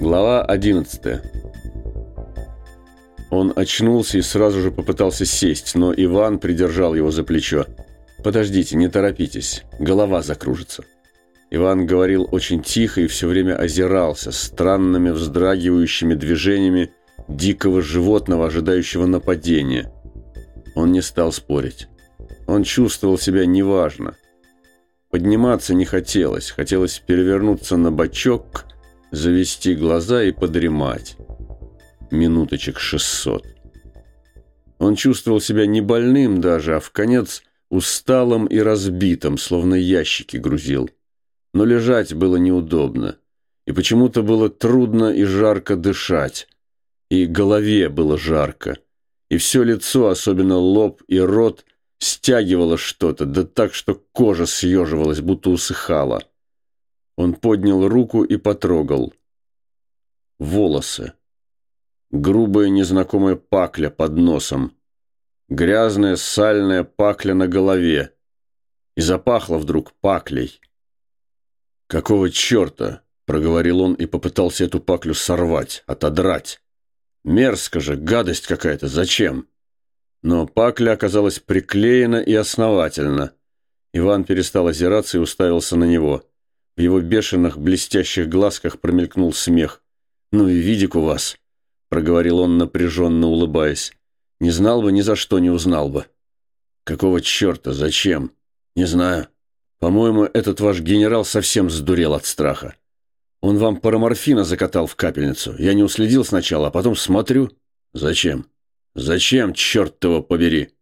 Глава 11 Он очнулся и сразу же попытался сесть, но Иван придержал его за плечо. «Подождите, не торопитесь, голова закружится». Иван говорил очень тихо и все время озирался, странными вздрагивающими движениями дикого животного, ожидающего нападения. Он не стал спорить. Он чувствовал себя неважно. Подниматься не хотелось, хотелось перевернуться на бочок, завести глаза и подремать. Минуточек шестьсот. Он чувствовал себя не больным даже, а в конец усталым и разбитым, словно ящики грузил. Но лежать было неудобно, и почему-то было трудно и жарко дышать, и голове было жарко, и все лицо, особенно лоб и рот – стягивало что-то, да так, что кожа съеживалась, будто усыхала. Он поднял руку и потрогал. Волосы. Грубая незнакомая пакля под носом. Грязная сальная пакля на голове. И запахло вдруг паклей. «Какого черта?» — проговорил он и попытался эту паклю сорвать, отодрать. «Мерзко же, гадость какая-то, зачем?» Но пакля оказалась приклеена и основательно. Иван перестал озираться и уставился на него. В его бешеных, блестящих глазках промелькнул смех. «Ну и видик у вас», — проговорил он, напряженно улыбаясь. «Не знал бы, ни за что не узнал бы». «Какого черта? Зачем?» «Не знаю. По-моему, этот ваш генерал совсем сдурел от страха. Он вам параморфина закатал в капельницу. Я не уследил сначала, а потом смотрю. Зачем?» «Зачем, черт его побери?»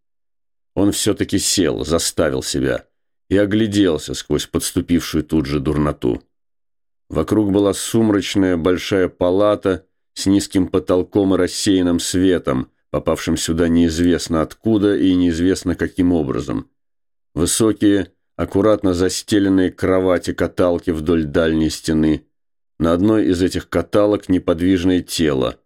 Он все-таки сел, заставил себя и огляделся сквозь подступившую тут же дурноту. Вокруг была сумрачная большая палата с низким потолком и рассеянным светом, попавшим сюда неизвестно откуда и неизвестно каким образом. Высокие, аккуратно застеленные кровати-каталки вдоль дальней стены. На одной из этих каталок неподвижное тело,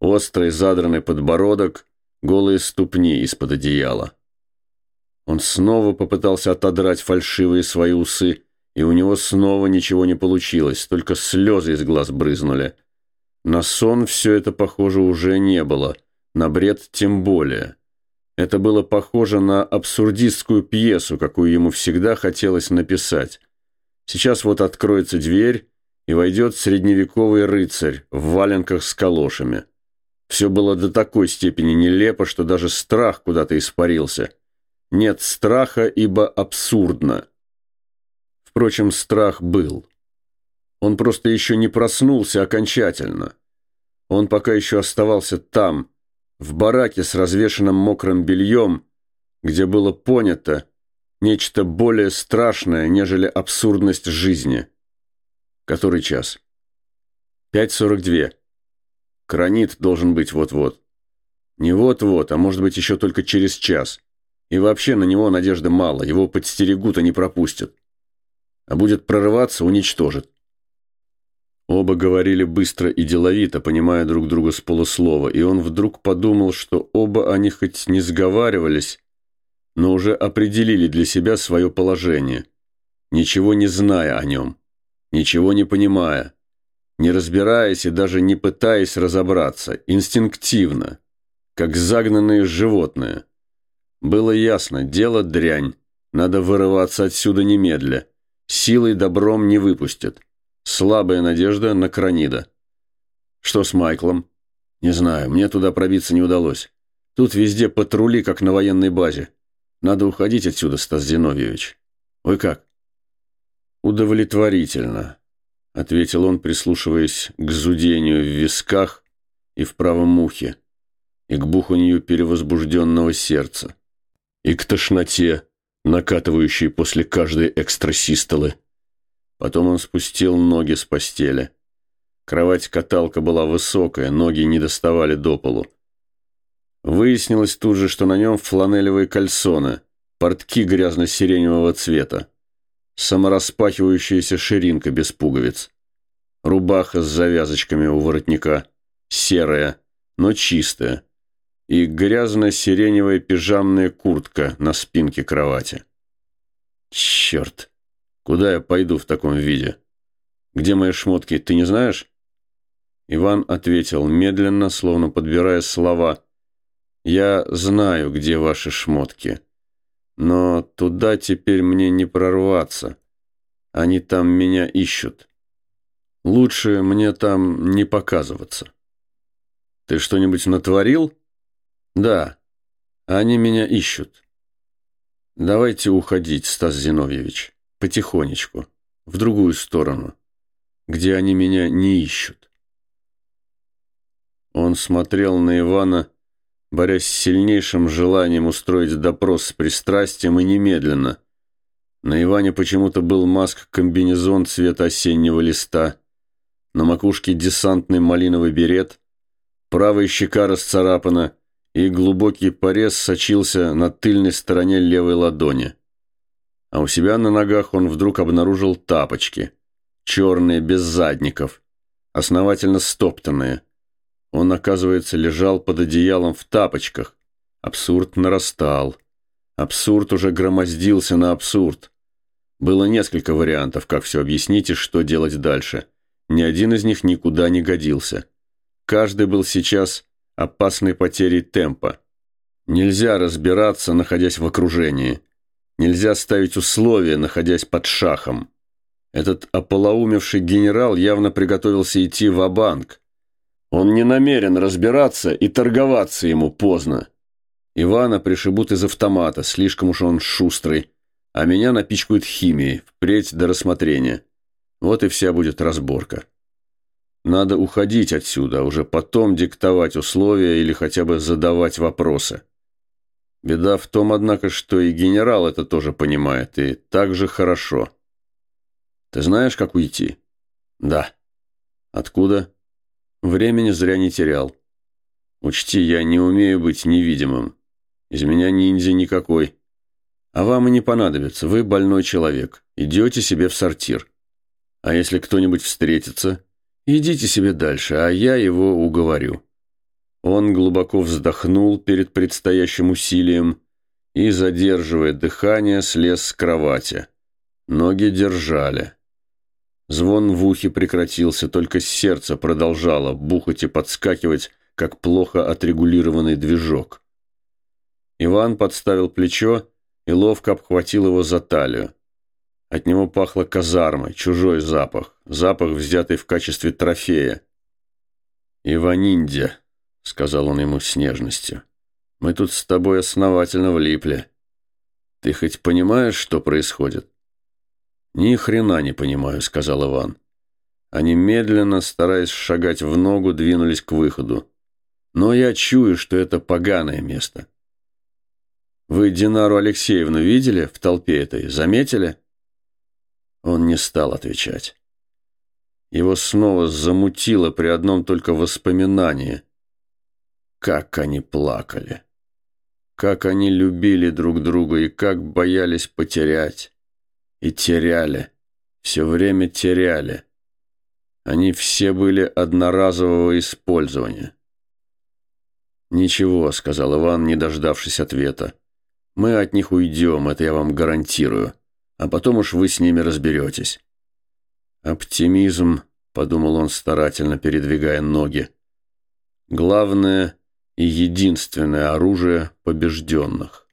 острый задранный подбородок – голые ступни из-под одеяла. Он снова попытался отодрать фальшивые свои усы, и у него снова ничего не получилось, только слезы из глаз брызнули. На сон все это, похоже, уже не было, на бред тем более. Это было похоже на абсурдистскую пьесу, какую ему всегда хотелось написать. Сейчас вот откроется дверь, и войдет средневековый рыцарь в валенках с калошами. Все было до такой степени нелепо, что даже страх куда-то испарился. Нет страха, ибо абсурдно. Впрочем, страх был. Он просто еще не проснулся окончательно. Он пока еще оставался там, в бараке с развешенным мокрым бельем, где было понято нечто более страшное, нежели абсурдность жизни. Который час? Пять сорок две. Кранит должен быть вот-вот. Не вот-вот, а может быть еще только через час. И вообще на него надежды мало, его подстерегут и не пропустят. А будет прорываться, уничтожит. Оба говорили быстро и деловито, понимая друг друга с полуслова, и он вдруг подумал, что оба они хоть не сговаривались, но уже определили для себя свое положение, ничего не зная о нем, ничего не понимая не разбираясь и даже не пытаясь разобраться, инстинктивно, как загнанные животные. Было ясно, дело дрянь, надо вырываться отсюда немедля. Силой добром не выпустят. Слабая надежда на Кранида. Что с Майклом? Не знаю, мне туда пробиться не удалось. Тут везде патрули, как на военной базе. Надо уходить отсюда, Стас Зиновьевич. Вы как? Удовлетворительно. — ответил он, прислушиваясь к зудению в висках и в правом ухе, и к буханью перевозбужденного сердца, и к тошноте, накатывающей после каждой экстрасистолы. Потом он спустил ноги с постели. Кровать-каталка была высокая, ноги не доставали до полу. Выяснилось тут же, что на нем фланелевые кальсоны, портки грязно-сиреневого цвета самораспахивающаяся ширинка без пуговиц. Рубаха с завязочками у воротника, серая, но чистая, и грязно-сиреневая пижамная куртка на спинке кровати. Черт, куда я пойду в таком виде? Где мои шмотки, ты не знаешь?» Иван ответил медленно, словно подбирая слова. «Я знаю, где ваши шмотки, но туда теперь мне не прорваться. Они там меня ищут. Лучше мне там не показываться». «Ты что-нибудь натворил?» «Да, они меня ищут. Давайте уходить, Стас Зиновьевич, потихонечку, в другую сторону, где они меня не ищут». Он смотрел на Ивана, борясь с сильнейшим желанием устроить допрос с пристрастием и немедленно. На Иване почему-то был маск-комбинезон цвета осеннего листа, на макушке десантный малиновый берет, правая щека расцарапана, и глубокий порез сочился на тыльной стороне левой ладони. А у себя на ногах он вдруг обнаружил тапочки, черные, без задников, основательно стоптанные – он, оказывается, лежал под одеялом в тапочках. Абсурд нарастал. Абсурд уже громоздился на абсурд. Было несколько вариантов, как все объяснить и что делать дальше. Ни один из них никуда не годился. Каждый был сейчас опасной потерей темпа. Нельзя разбираться, находясь в окружении. Нельзя ставить условия, находясь под шахом. Этот ополоумевший генерал явно приготовился идти в банк он не намерен разбираться, и торговаться ему поздно. Ивана пришибут из автомата, слишком уж он шустрый, а меня напичкают химией, впредь до рассмотрения. Вот и вся будет разборка. Надо уходить отсюда, а уже потом диктовать условия или хотя бы задавать вопросы. Беда в том, однако, что и генерал это тоже понимает, и так же хорошо. Ты знаешь, как уйти? Да. Откуда? Времени зря не терял. Учти, я не умею быть невидимым. Из меня ниндзя никакой. А вам и не понадобится, вы больной человек. Идете себе в сортир. А если кто-нибудь встретится, идите себе дальше, а я его уговорю». Он глубоко вздохнул перед предстоящим усилием и, задерживая дыхание, слез с кровати. Ноги держали. Звон в ухе прекратился, только сердце продолжало бухать и подскакивать, как плохо отрегулированный движок. Иван подставил плечо и ловко обхватил его за талию. От него пахло казармой, чужой запах, запах, взятый в качестве трофея. «Иваниндя», — сказал он ему с нежностью, — «мы тут с тобой основательно влипли. Ты хоть понимаешь, что происходит?» «Ни хрена не понимаю», — сказал Иван. Они медленно, стараясь шагать в ногу, двинулись к выходу. «Но я чую, что это поганое место». «Вы Динару Алексеевну видели в толпе этой? Заметили?» Он не стал отвечать. Его снова замутило при одном только воспоминании. Как они плакали. Как они любили друг друга и как боялись потерять. И теряли. Все время теряли. Они все были одноразового использования. «Ничего», — сказал Иван, не дождавшись ответа. «Мы от них уйдем, это я вам гарантирую. А потом уж вы с ними разберетесь». «Оптимизм», — подумал он старательно, передвигая ноги. «Главное и единственное оружие побежденных».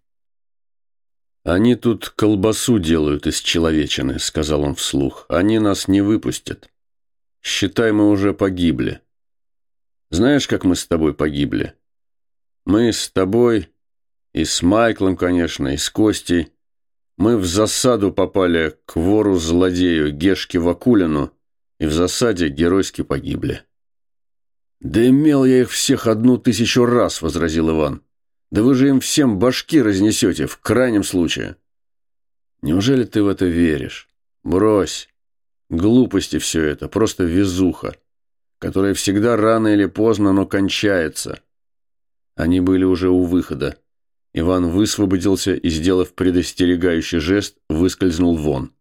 «Они тут колбасу делают из человечины», — сказал он вслух. «Они нас не выпустят. Считай, мы уже погибли. Знаешь, как мы с тобой погибли? Мы с тобой и с Майклом, конечно, и с Костей. Мы в засаду попали к вору-злодею Гешке Вакулину и в засаде геройски погибли». «Да имел я их всех одну тысячу раз», — возразил Иван. Да вы же им всем башки разнесете, в крайнем случае. Неужели ты в это веришь? Брось. Глупости все это, просто везуха, которая всегда рано или поздно, но кончается. Они были уже у выхода. Иван высвободился и, сделав предостерегающий жест, выскользнул вон.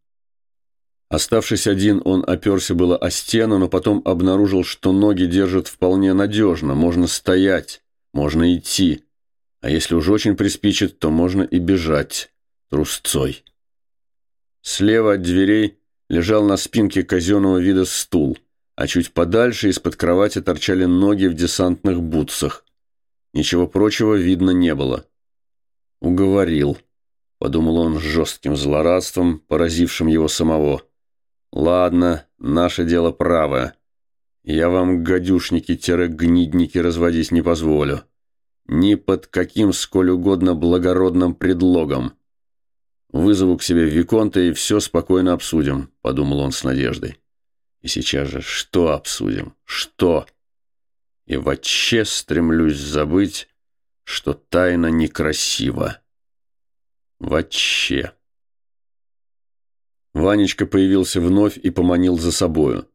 Оставшись один, он оперся было о стену, но потом обнаружил, что ноги держат вполне надежно, можно стоять, можно идти. А если уж очень приспичит, то можно и бежать трусцой. Слева от дверей лежал на спинке казенного вида стул, а чуть подальше из-под кровати торчали ноги в десантных бутсах. Ничего прочего видно не было. «Уговорил», — подумал он с жестким злорадством, поразившим его самого. «Ладно, наше дело правое. Я вам, гадюшники-гнидники, разводить не позволю. Ни под каким сколь угодно благородным предлогом. Вызову к себе Виконта и все спокойно обсудим», — подумал он с надеждой. «И сейчас же что обсудим? Что?» И вообще стремлюсь забыть, что тайна некрасива. Вообще. Ванечка появился вновь и поманил за собою.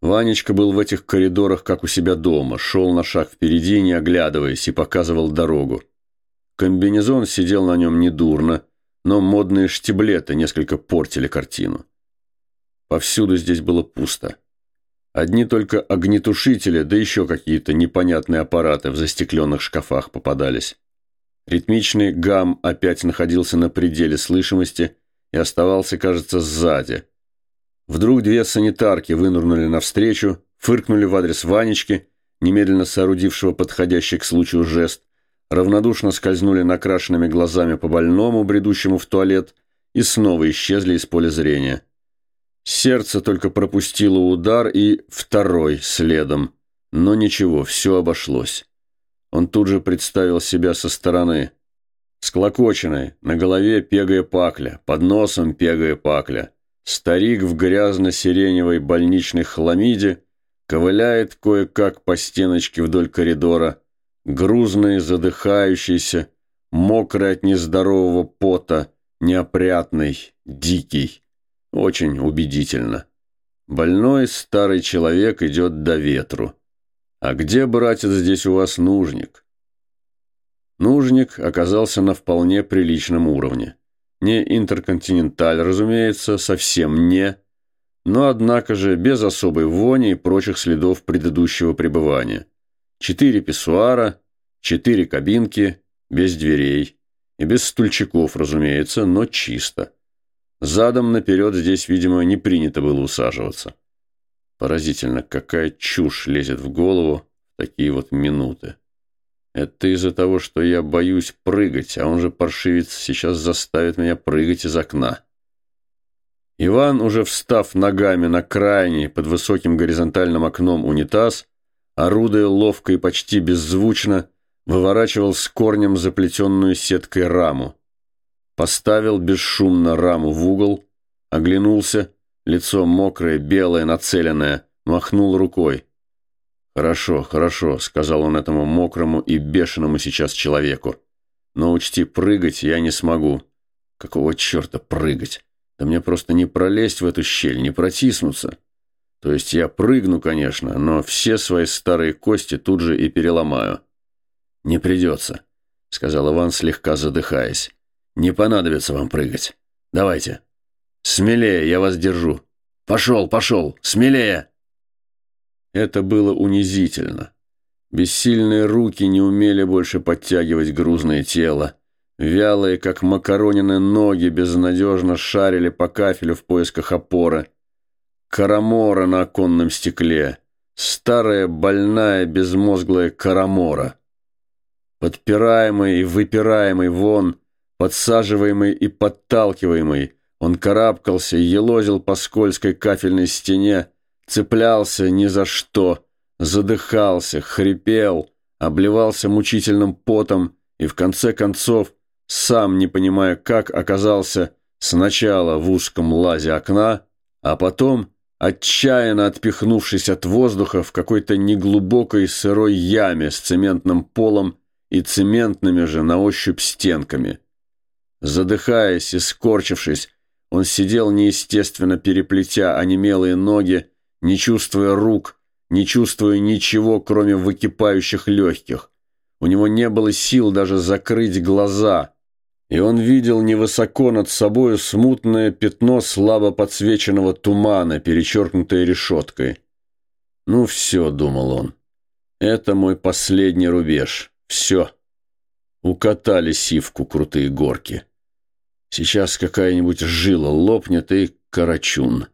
Ванечка был в этих коридорах, как у себя дома, шел на шаг впереди, не оглядываясь, и показывал дорогу. Комбинезон сидел на нем недурно, но модные штиблеты несколько портили картину. Повсюду здесь было пусто. Одни только огнетушители, да еще какие-то непонятные аппараты в застекленных шкафах попадались. Ритмичный гам опять находился на пределе слышимости и оставался, кажется, сзади. Вдруг две санитарки вынырнули навстречу, фыркнули в адрес Ванечки, немедленно соорудившего подходящий к случаю жест, равнодушно скользнули накрашенными глазами по больному, бредущему в туалет, и снова исчезли из поля зрения. Сердце только пропустило удар и второй следом. Но ничего, все обошлось. Он тут же представил себя со стороны. Склокоченный, на голове пегая пакля, под носом пегая пакля. Старик в грязно-сиреневой больничной хламиде ковыляет кое-как по стеночке вдоль коридора, грузный, задыхающийся, мокрый от нездорового пота, неопрятный, дикий. Очень убедительно. Больной старый человек идет до ветру. А где, братец, здесь у вас нужник? Нужник оказался на вполне приличном уровне. Не интерконтиненталь, разумеется, совсем не, но, однако же, без особой вони и прочих следов предыдущего пребывания. Четыре писсуара, четыре кабинки, без дверей. И без стульчиков, разумеется, но чисто. Задом наперед здесь, видимо, не принято было усаживаться. Поразительно, какая чушь лезет в голову в такие вот минуты. Это из-за того, что я боюсь прыгать, а он же, паршивец, сейчас заставит меня прыгать из окна. Иван, уже встав ногами на крайний под высоким горизонтальным окном унитаз, орудуя ловко и почти беззвучно, выворачивал с корнем заплетенную сеткой раму. Поставил бесшумно раму в угол, оглянулся, лицо мокрое, белое, нацеленное, махнул рукой. «Хорошо, хорошо», — сказал он этому мокрому и бешеному сейчас человеку. «Но учти, прыгать я не смогу». «Какого черта прыгать? Да мне просто не пролезть в эту щель, не протиснуться. То есть я прыгну, конечно, но все свои старые кости тут же и переломаю». «Не придется», — сказал Иван, слегка задыхаясь. Не понадобится вам прыгать. Давайте. Смелее, я вас держу. Пошел, пошел, смелее!» Это было унизительно. Бессильные руки не умели больше подтягивать грузное тело. Вялые, как макаронины ноги, безнадежно шарили по кафелю в поисках опоры. Карамора на оконном стекле. Старая, больная, безмозглая карамора. Подпираемый и выпираемый вон, Подсаживаемый и подталкиваемый, он карабкался, елозил по скользкой кафельной стене, цеплялся ни за что, задыхался, хрипел, обливался мучительным потом и в конце концов, сам не понимая как, оказался сначала в узком лазе окна, а потом, отчаянно отпихнувшись от воздуха в какой-то неглубокой сырой яме с цементным полом и цементными же на ощупь стенками – Задыхаясь и скорчившись, он сидел неестественно переплетя онемелые ноги, не чувствуя рук, не чувствуя ничего, кроме выкипающих легких. У него не было сил даже закрыть глаза, и он видел невысоко над собою смутное пятно слабо подсвеченного тумана, перечеркнутое решеткой. «Ну все», — думал он, — «это мой последний рубеж. Все». Укатали сивку крутые горки. Сейчас какая-нибудь жила лопнет и карачун.